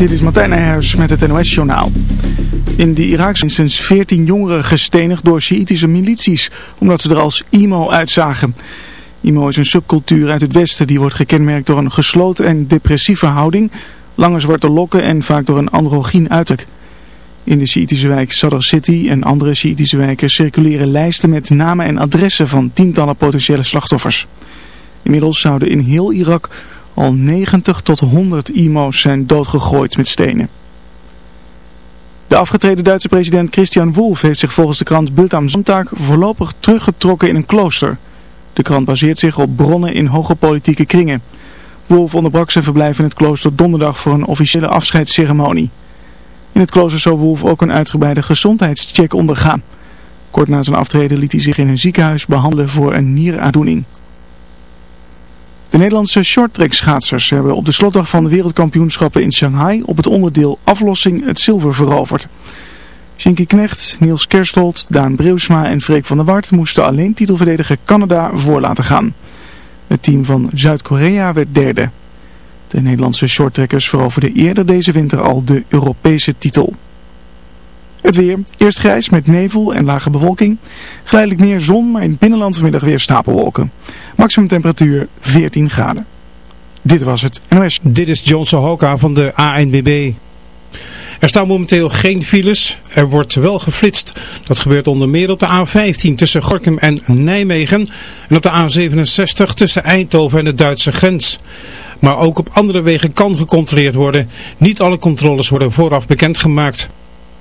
Dit is Martijn Nijhuis met het NOS-journaal. In de Irak zijn sinds 14 jongeren gestenigd door Sjiitische milities, omdat ze er als emo uitzagen. Emo is een subcultuur uit het westen die wordt gekenmerkt door een gesloten en depressieve houding, lange zwarte lokken en vaak door een androgyn uiterlijk. In de Sjiitische wijk Sadr City en andere Sjiitische wijken circuleren lijsten met namen en adressen van tientallen potentiële slachtoffers. Inmiddels zouden in heel Irak al 90 tot 100 IMO's zijn doodgegooid met stenen. De afgetreden Duitse president Christian Wolff heeft zich volgens de krant Bild am Sonntag voorlopig teruggetrokken in een klooster. De krant baseert zich op bronnen in hoge politieke kringen. Wolff onderbrak zijn verblijf in het klooster donderdag voor een officiële afscheidsceremonie. In het klooster zou Wolff ook een uitgebreide gezondheidscheck ondergaan. Kort na zijn aftreden liet hij zich in een ziekenhuis behandelen voor een nieraandoening. De Nederlandse shorttrack schaatsers hebben op de slotdag van de wereldkampioenschappen in Shanghai op het onderdeel aflossing het zilver veroverd. Shinky Knecht, Niels Kerstold, Daan Breusma en Freek van der Wart moesten alleen titelverdediger Canada voor laten gaan. Het team van Zuid-Korea werd derde. De Nederlandse shorttrackers veroverden eerder deze winter al de Europese titel. Het weer. Eerst grijs met nevel en lage bewolking. Geleidelijk meer zon, maar in het binnenland vanmiddag weer stapelwolken. Maximum temperatuur 14 graden. Dit was het NOS. Dit is John Sohoka van de ANBB. Er staan momenteel geen files. Er wordt wel geflitst. Dat gebeurt onder meer op de A15 tussen Gorkum en Nijmegen. En op de A67 tussen Eindhoven en de Duitse grens. Maar ook op andere wegen kan gecontroleerd worden. Niet alle controles worden vooraf bekendgemaakt.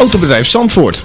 Autobedrijf Zandvoort.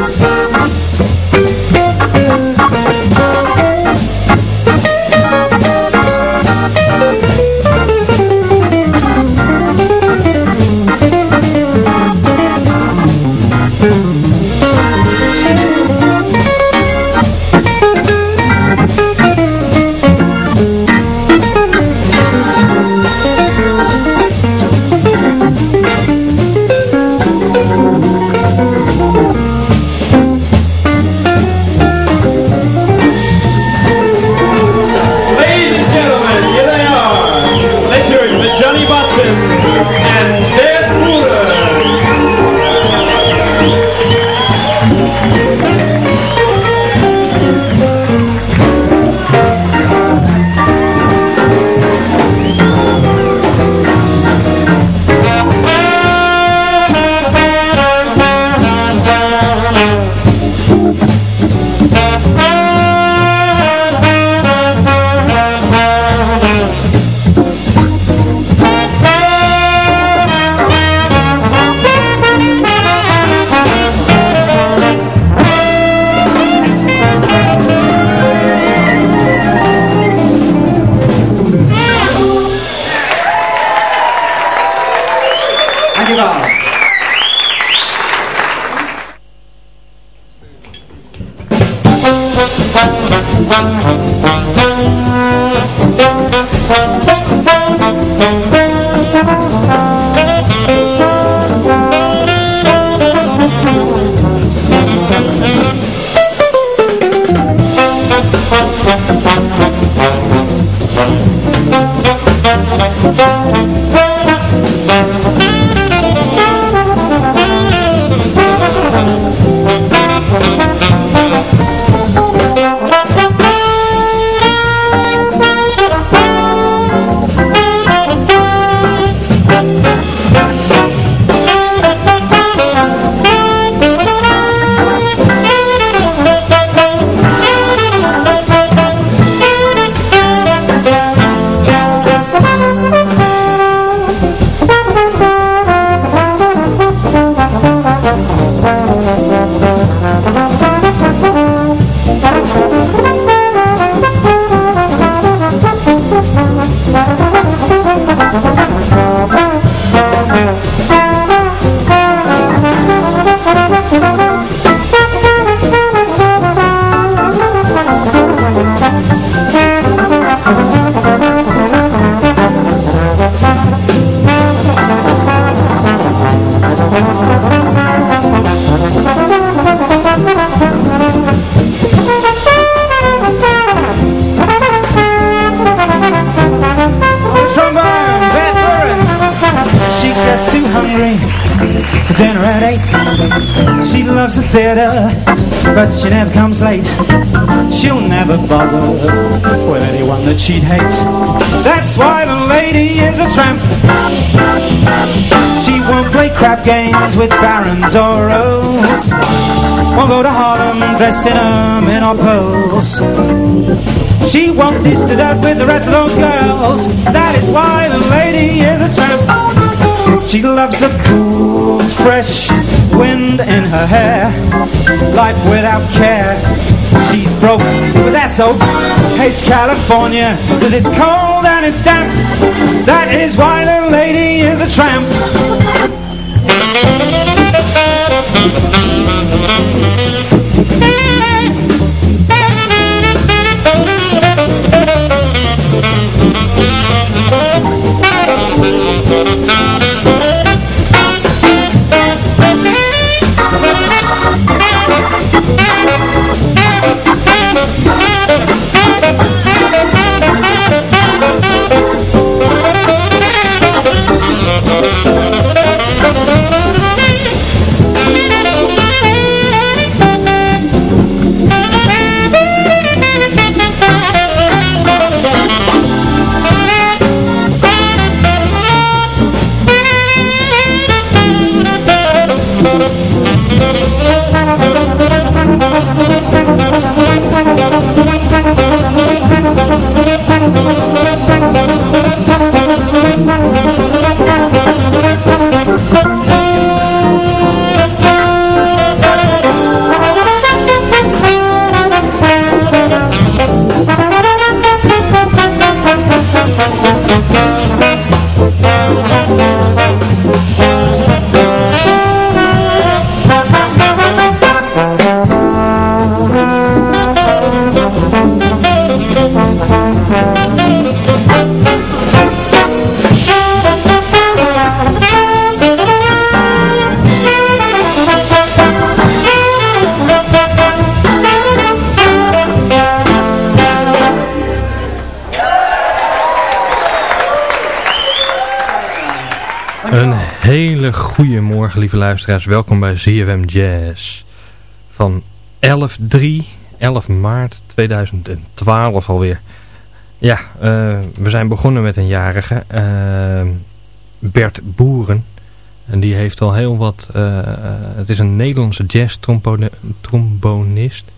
She'll never bother with anyone that she'd hate. That's why the lady is a tramp. She won't play crap games with barons or earls. Won't go to Harlem dressed in erm in or pearls. She won't dish it up with the rest of those girls. That is why the lady is a tramp. She loves the cool, fresh wind in her hair. Life without care. She's broke, but that's so. Hates California, cause it's cold and it's damp. That is why the lady is a tramp. Lieve luisteraars. Welkom bij ZFM Jazz. Van 11-3, 11 maart 2012 alweer. Ja, eh, we zijn begonnen met een jarige. eh, Bert Boeren. En die heeft al heel wat... eh, het is een Nederlandse jazz-trombonist.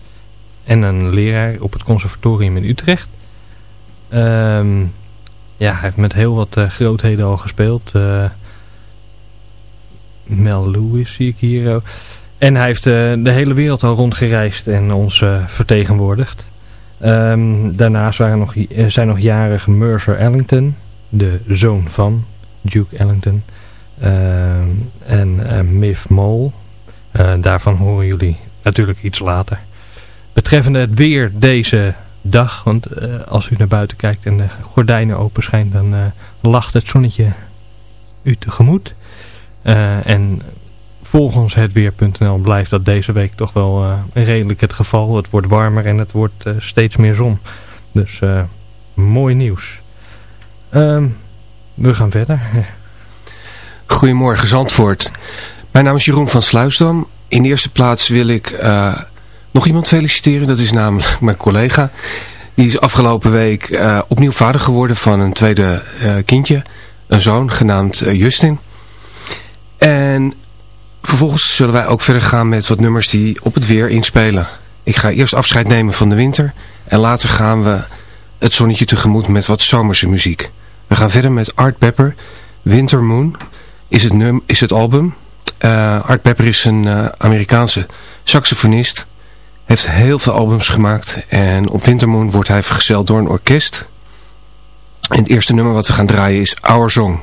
En een leraar op het conservatorium in Utrecht. Ehm, ja, hij heeft met heel wat grootheden al gespeeld. Mel Lewis zie ik hier. En hij heeft eh, de hele wereld al rondgereisd en ons eh, vertegenwoordigd. Ehm, daarnaast waren nog, eh, zijn nog jarige Mercer Ellington, de zoon van Duke Ellington. Ehm, Miff Mole. Daarvan horen jullie natuurlijk iets later. Betreffende het weer deze dag, want als u naar buiten kijkt en de gordijnen open schijnt, dan lacht het zonnetje u tegemoet. En volgens het weer.nl blijft dat deze week toch wel redelijk het geval. Het wordt warmer en het wordt steeds meer zon. Dus mooi nieuws. Um, we gaan verder. Goedemorgen Zandvoort. Mijn naam is Jeroen van Sluisdam. In de eerste plaats wil ik nog iemand feliciteren. Dat is namelijk mijn collega. Die is afgelopen week opnieuw vader geworden van een tweede kindje. Een zoon genaamd Justin. En vervolgens zullen wij ook verder gaan met wat nummers die op het weer inspelen. Ik ga eerst afscheid nemen van de winter. En later gaan we het zonnetje tegemoet met wat zomerse muziek. We gaan verder met Art Pepper, Winter Moon is het, num is het album. Uh, Art Pepper is een uh, Amerikaanse saxofonist. Heeft heel veel albums gemaakt. En op Winter Moon wordt hij vergezeld door een orkest. En het eerste nummer wat we gaan draaien is Our Song.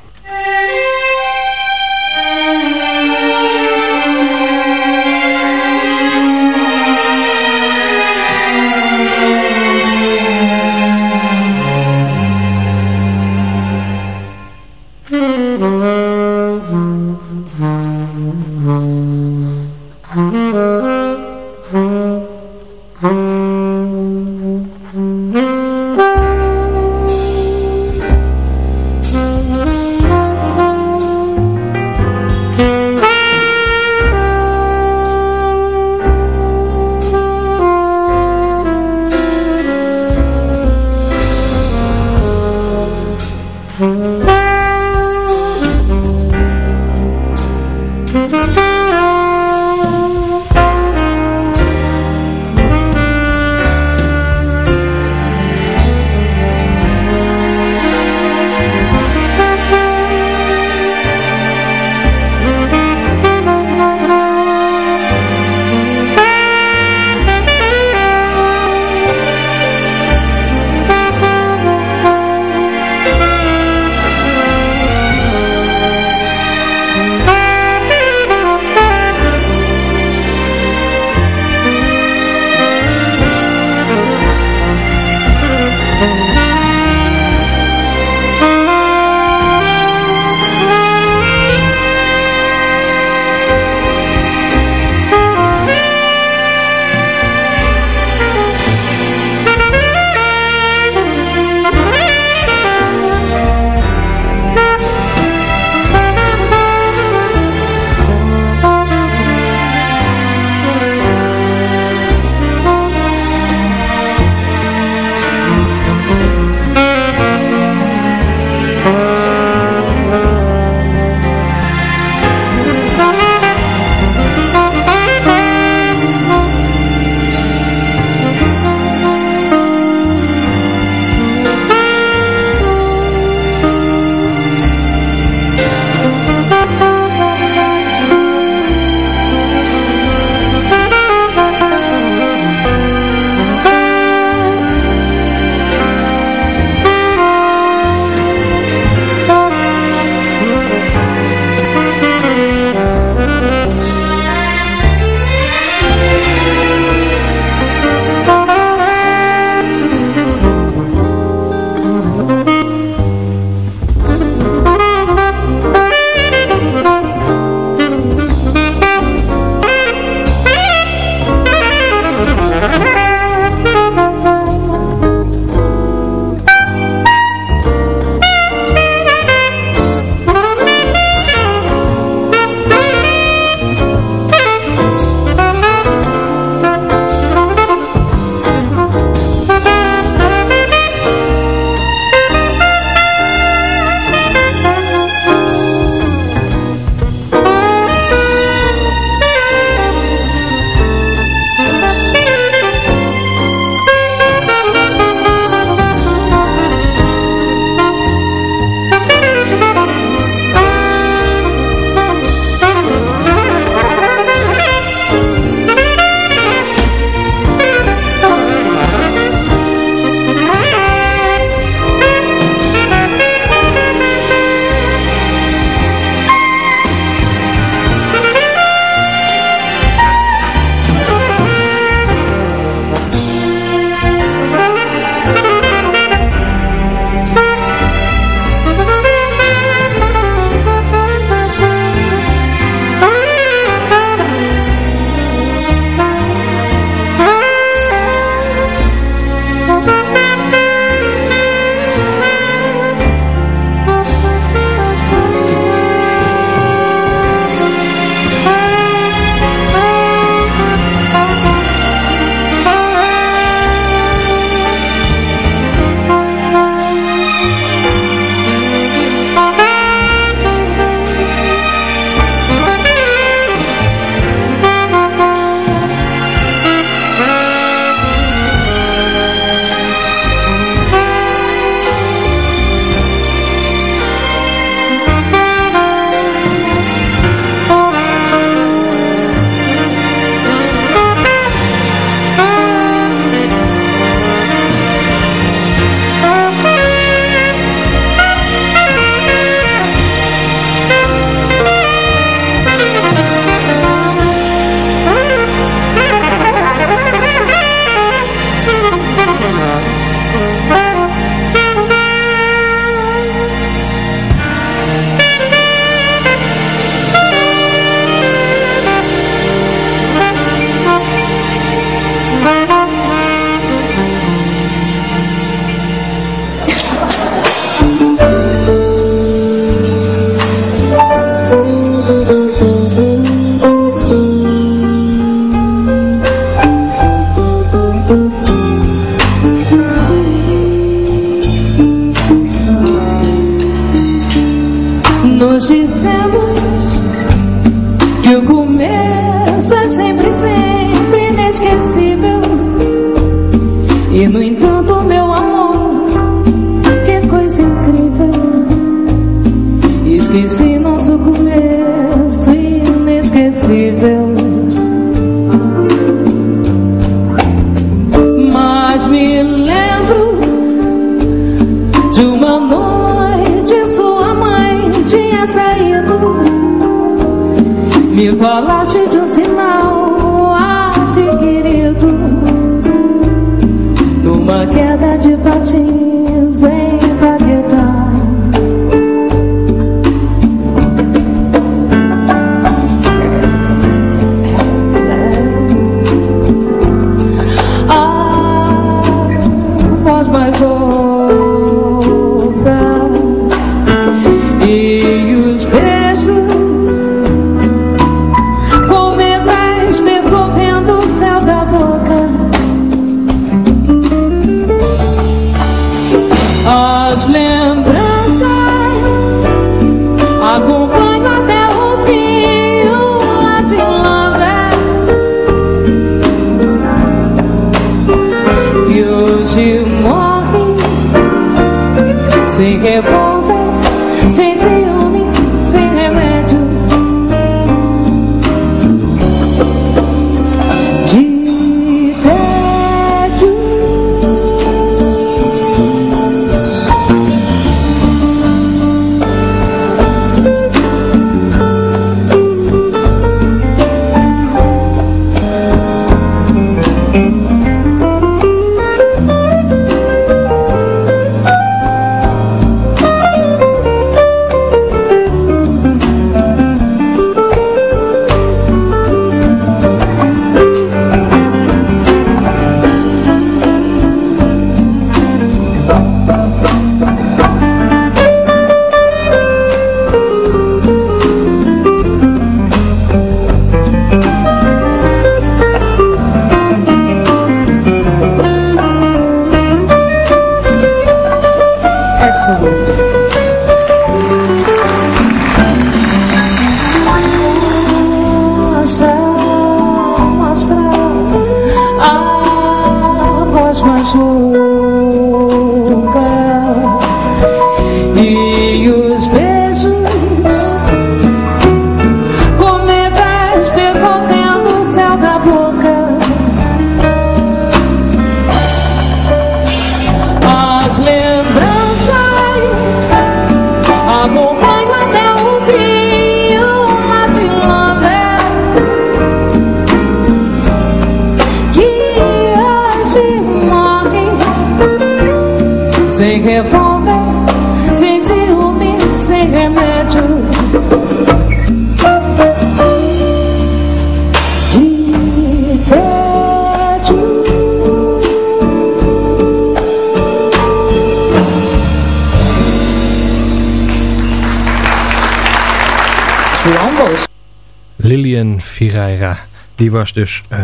Die was dus eh,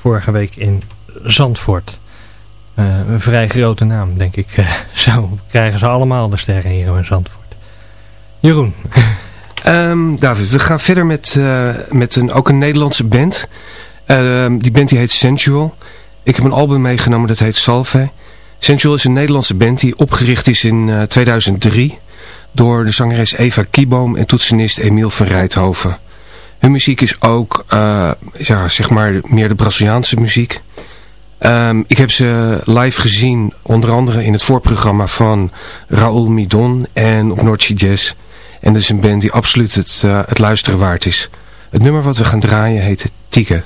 vorige week in Zandvoort. Eh, een vrij grote naam, denk ik. Eh, zo krijgen ze allemaal de sterren hier in Zandvoort. Jeroen. Ehm, David, we gaan verder met, met een, ook een Nederlandse band. Ehm, die band die heet Sensual. Ik heb een album meegenomen dat heet Salve. Sensual is een Nederlandse band die opgericht is in eh, 2003 door de zangeres Eva Kieboom en toetsenist Emiel van Rijthoven. Hun muziek is ook, eh, ja, zeg maar, meer de Braziliaanse muziek. Ehm, ik heb ze live gezien, onder andere in het voorprogramma van Raoul Midon en op Noordse Jazz. En dat is een band die absoluut het, eh, het luisteren waard is. Het nummer wat we gaan draaien heet Tieke.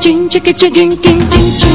Chicken, chicken, chicken, chicken, Chicken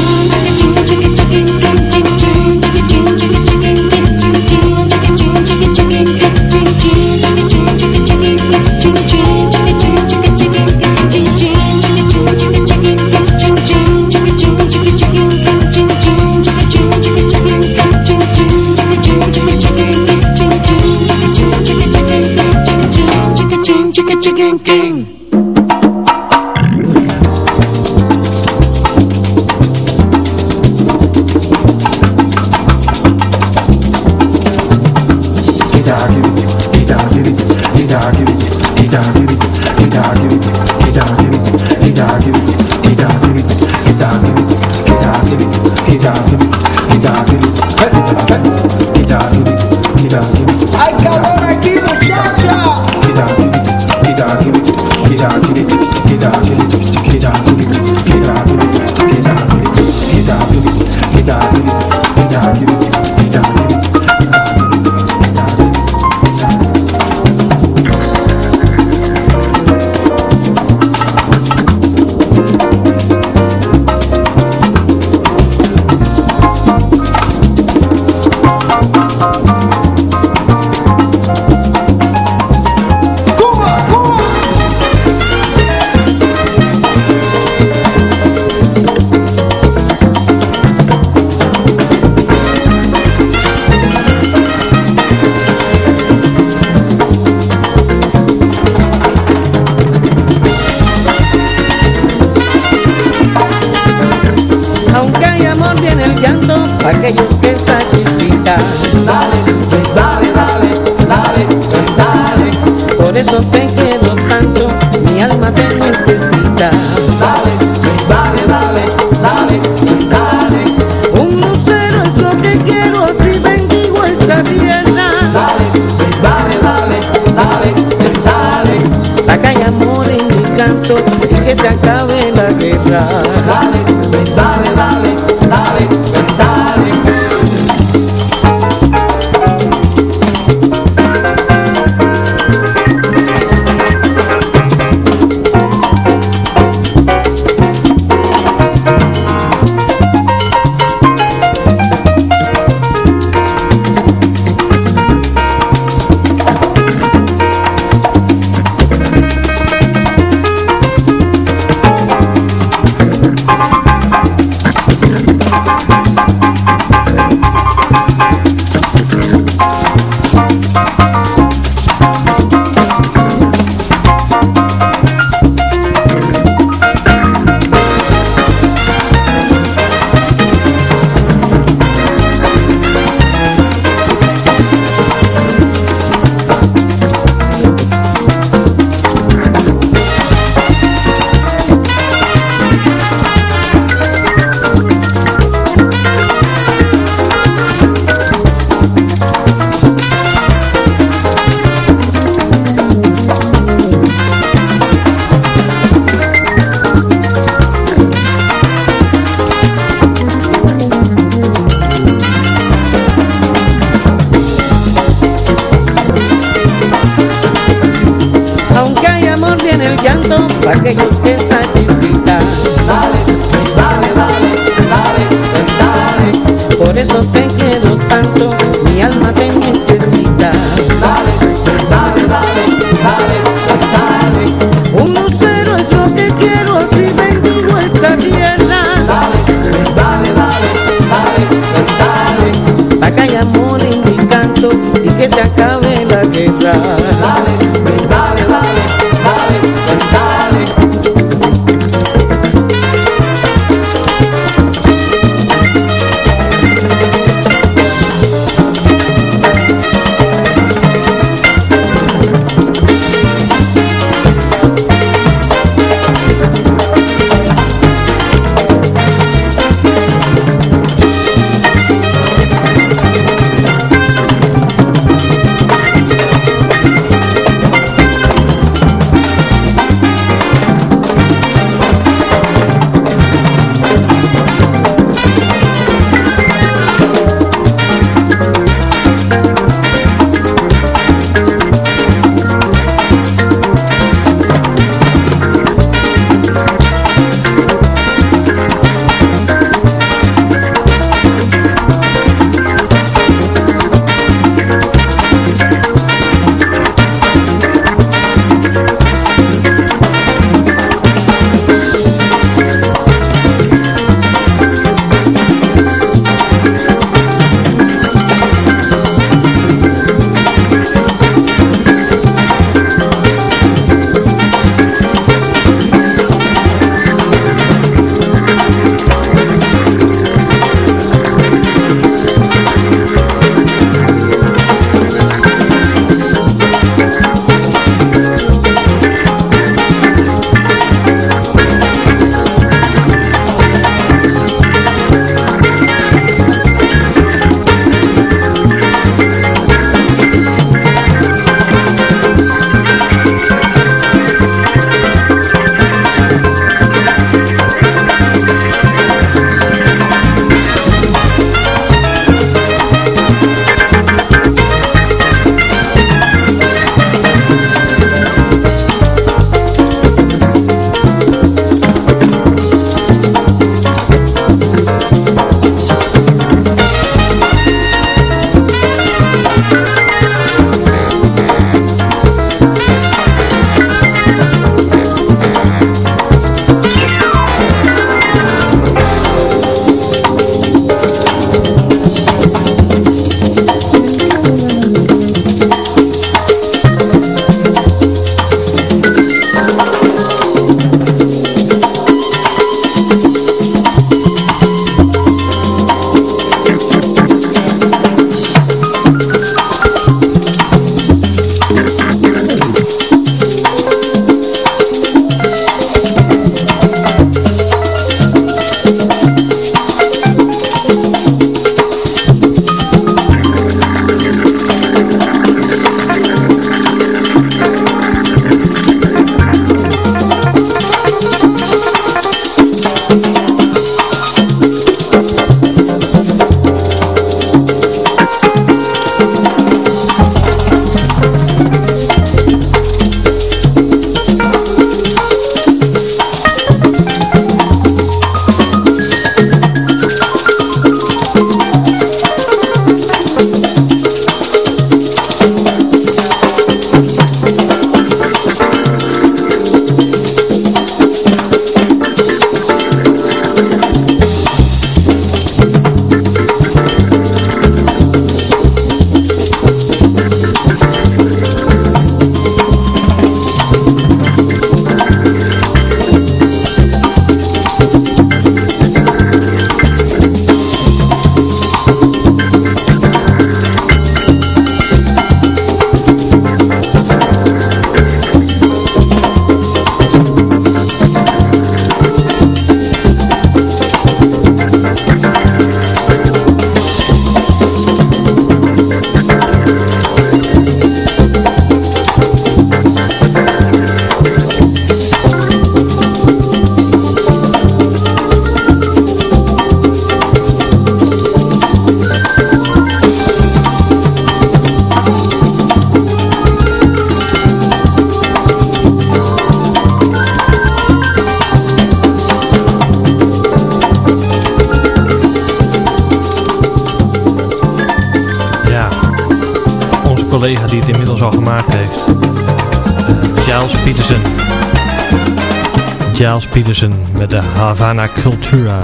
Peterson met de Havana Cultura.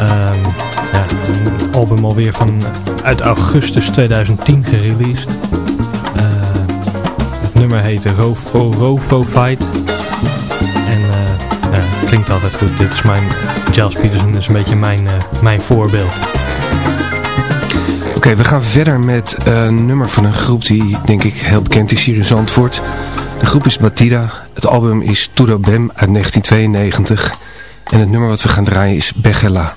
Um, ja, een album alweer van uit augustus 2010 gereleased. Uh, het nummer heet Rofo, Rofo Fight. En uh, ja, het klinkt altijd goed. Dit is mijn, Giles Peterson is een beetje mijn, uh, mijn voorbeeld. Oké, we gaan verder met een nummer van een groep die denk ik heel bekend is hier in Zandvoort. De groep is Batida. Het album is Turo Bem uit 1992. En het nummer wat we gaan draaien is Begela.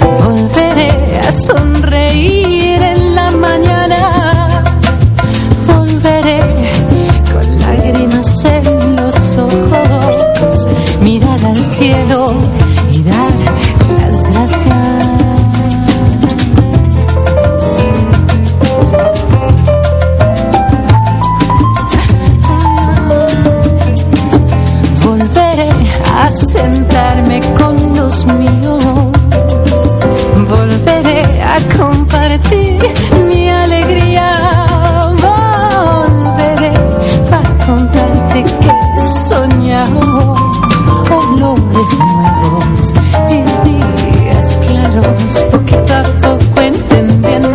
Volveré a sonreír en la mañana. Volveré con lágrimas en los ojos. Mirar al cielo los míos. Volveré a compartir mi alegría. Volveré a contarte que he soñado olores nuevos y días claros. Poquito a poco entendiendo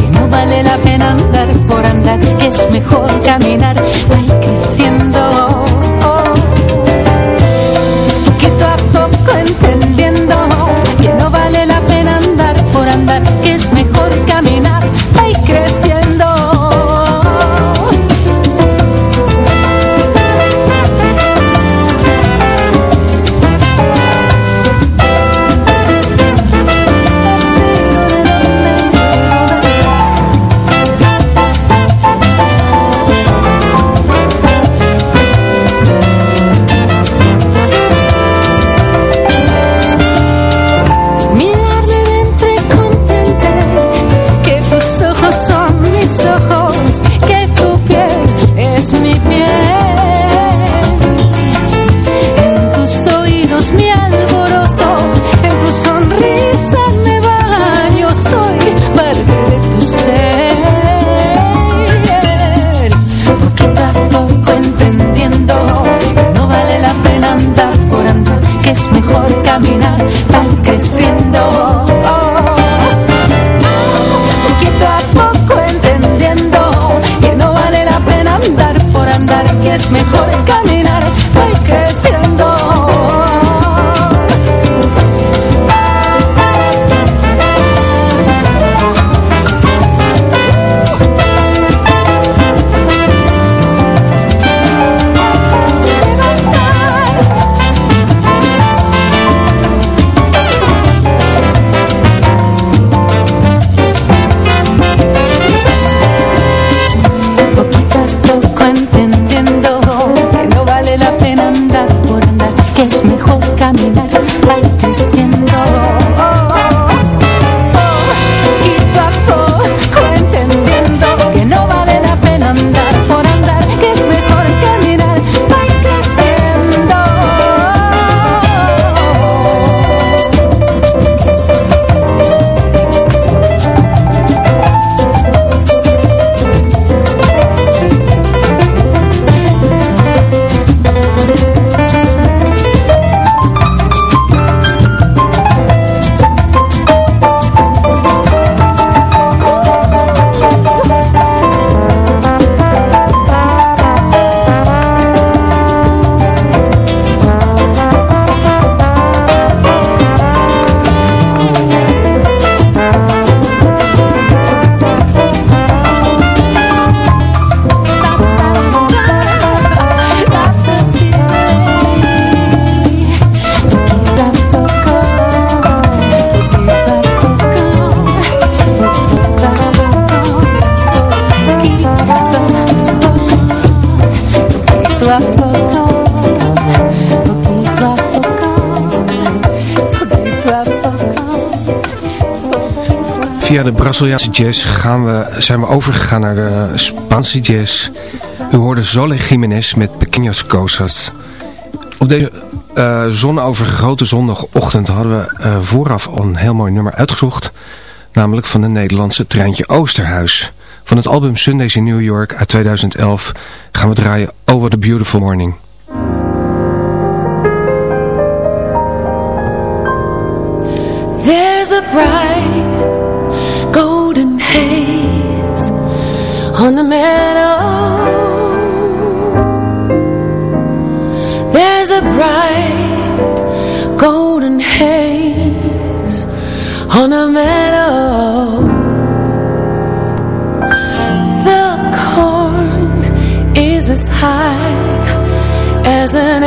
que no vale la pena andar por andar, es mejor caminar, ir creciendo. Que es mejor caminar, va creciendo. Via de Braziliaanse jazz gaan we, zijn we overgegaan naar de Spaanse jazz. U hoorde Zole Jiménez met Pequeñas Cosas. Op deze eh zonovergrote zondagochtend hadden we eh, vooraf al een heel mooi nummer uitgezocht. Namelijk van de Nederlandse Treintje Oosterhuis. Van het album Sundays in New York uit 2011 gaan we draaien Oh What a Beautiful Morning. There's a bright haze on the meadow. There's a bright golden haze on the meadow. The corn is as high as an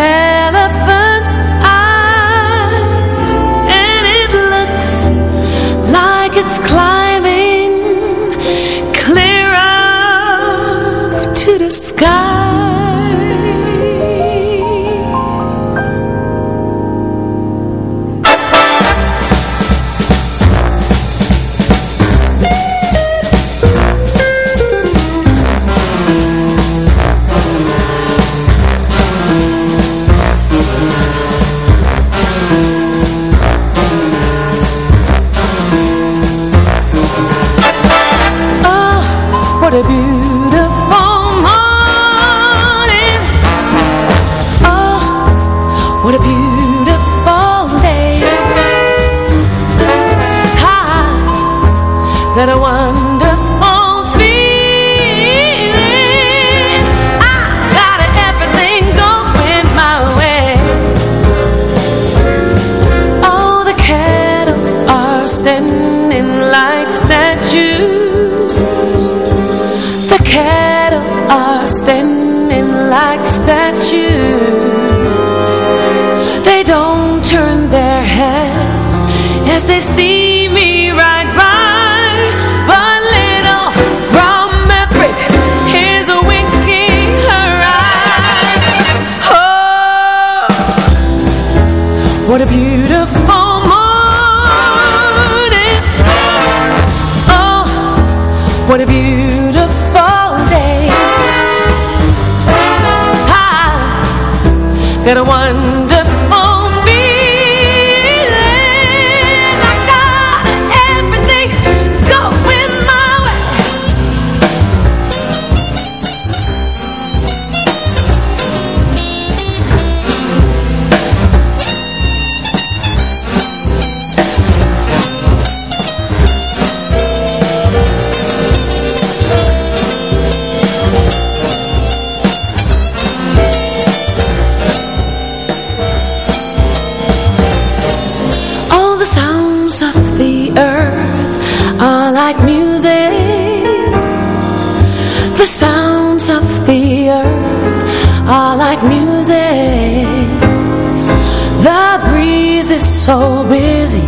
so busy,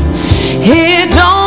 it don't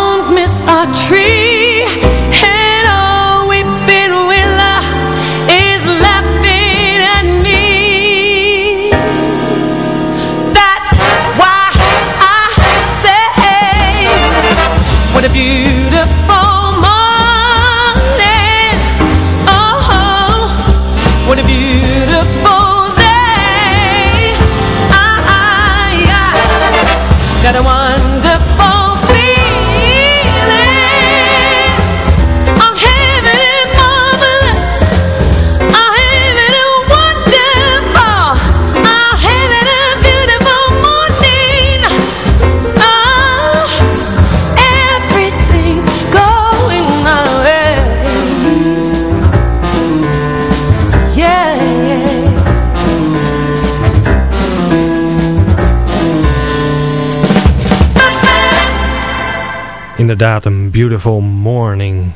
inderdaad een beautiful morning.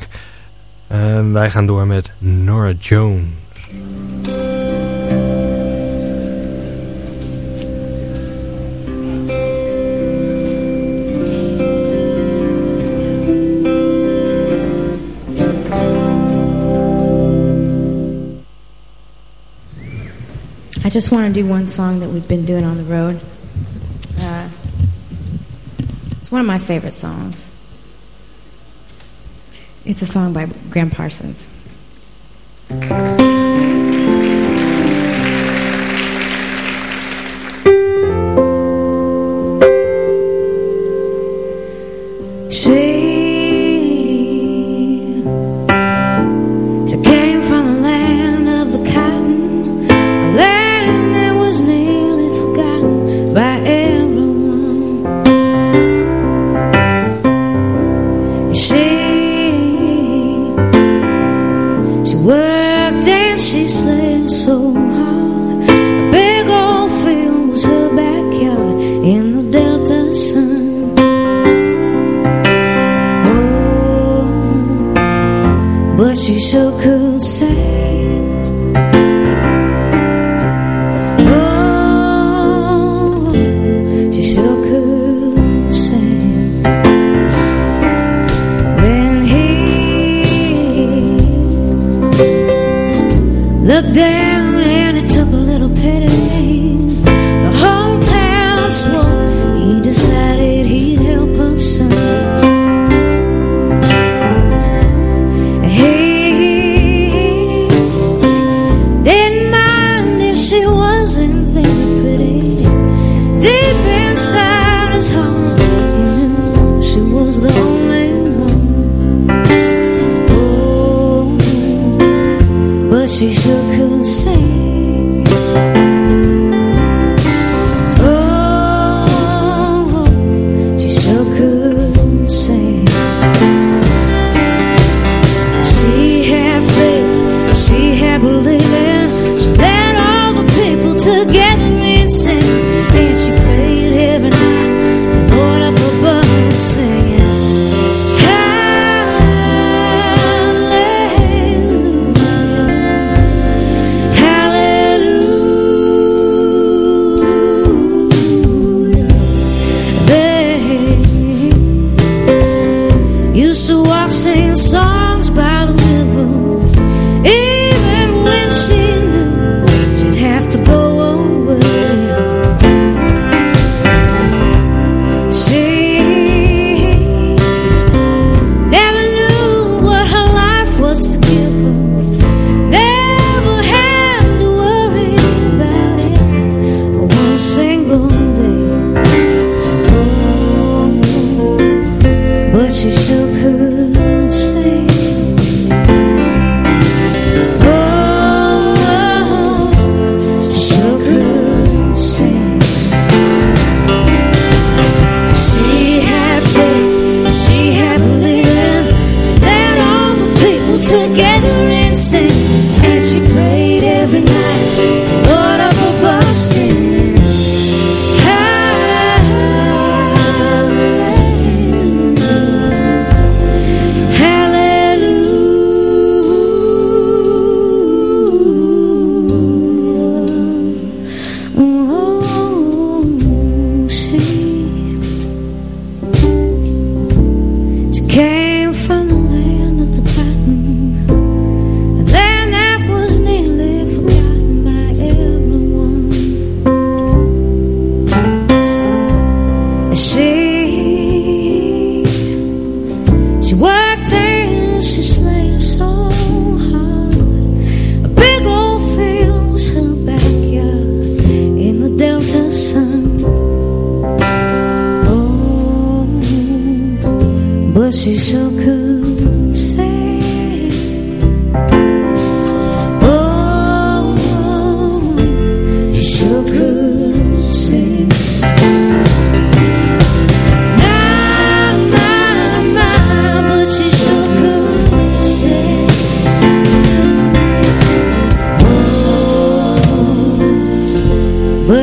En wij gaan door met Nora Jones. I just want to do one song that we've been doing on the road. Uh, it's one of my favorite songs. It's a song by Graham Parsons.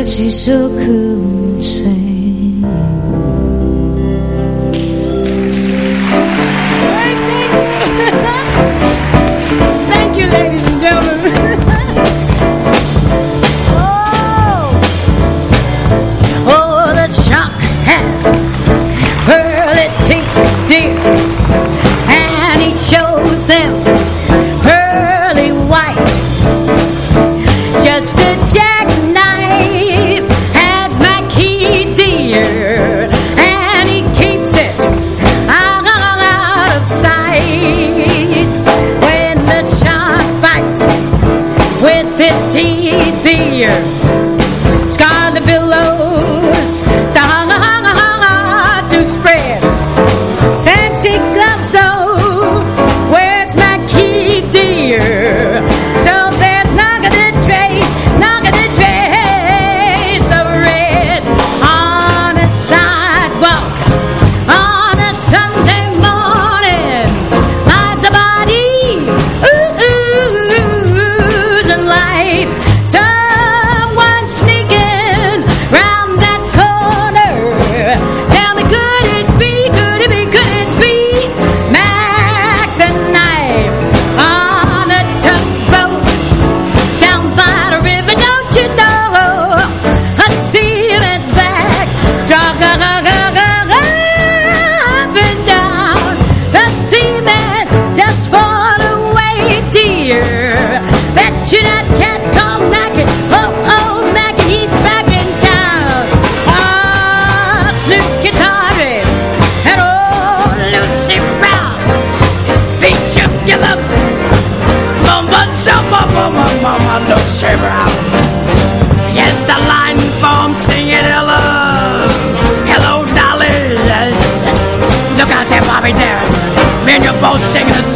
She sure could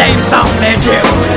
same song they do.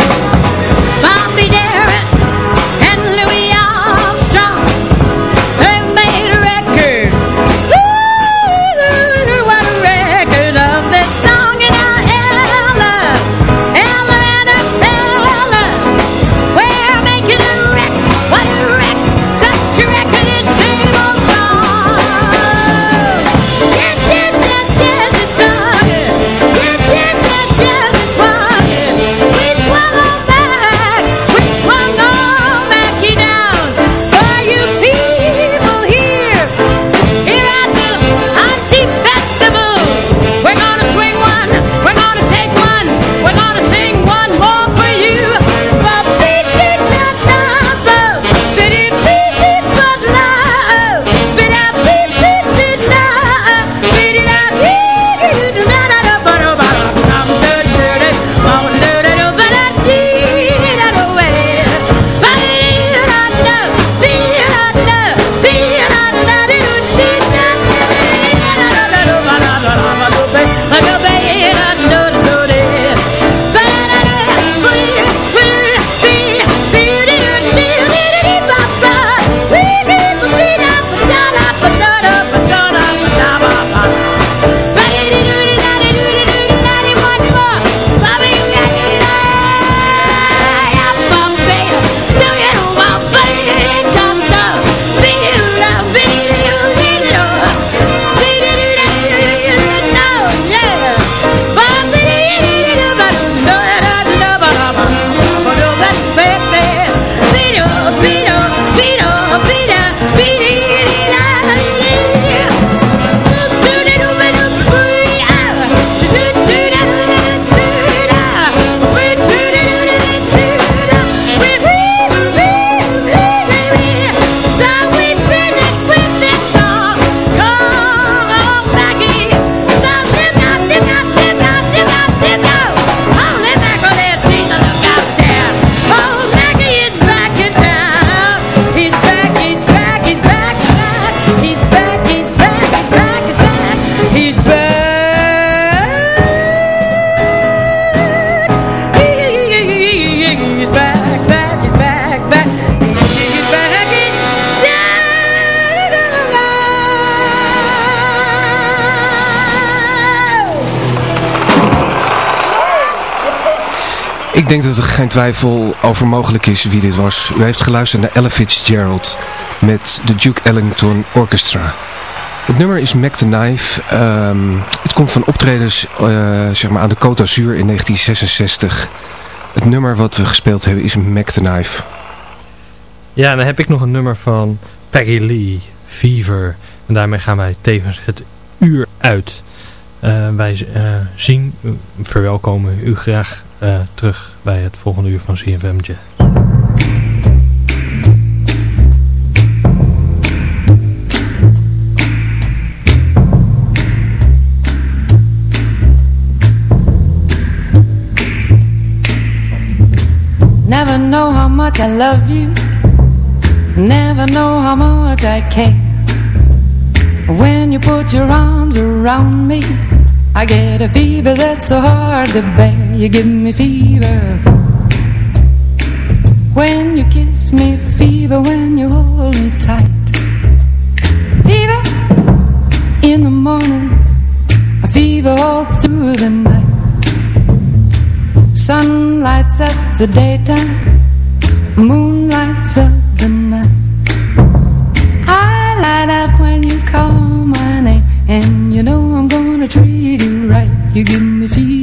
denk dat er geen twijfel over mogelijk is wie dit was. U heeft geluisterd naar Ella Fitzgerald met de Duke Ellington Orchestra. Het nummer is Mac the Knife. Ehm, het komt van optredens eh, zeg maar aan de Côte d'Azur in 1966. Het nummer wat we gespeeld hebben is Mac the Knife. Ja, en dan heb ik nog een nummer van Peggy Lee, Fever. En daarmee gaan wij tevens het uur uit. Eh, wij eh, zien, verwelkomen u graag eh, terug bij het volgende uur van CFM Jazz. Never know how much I love you. Never know how much I care. When you put your arms around me I get a fever that's so hard to bear. You give me fever. When you kiss me Fever when you hold me tight. Fever In the morning A fever all through the night. Sun lights up the daytime Moon lights up the night. I light up when you call my name And you know you give me fever.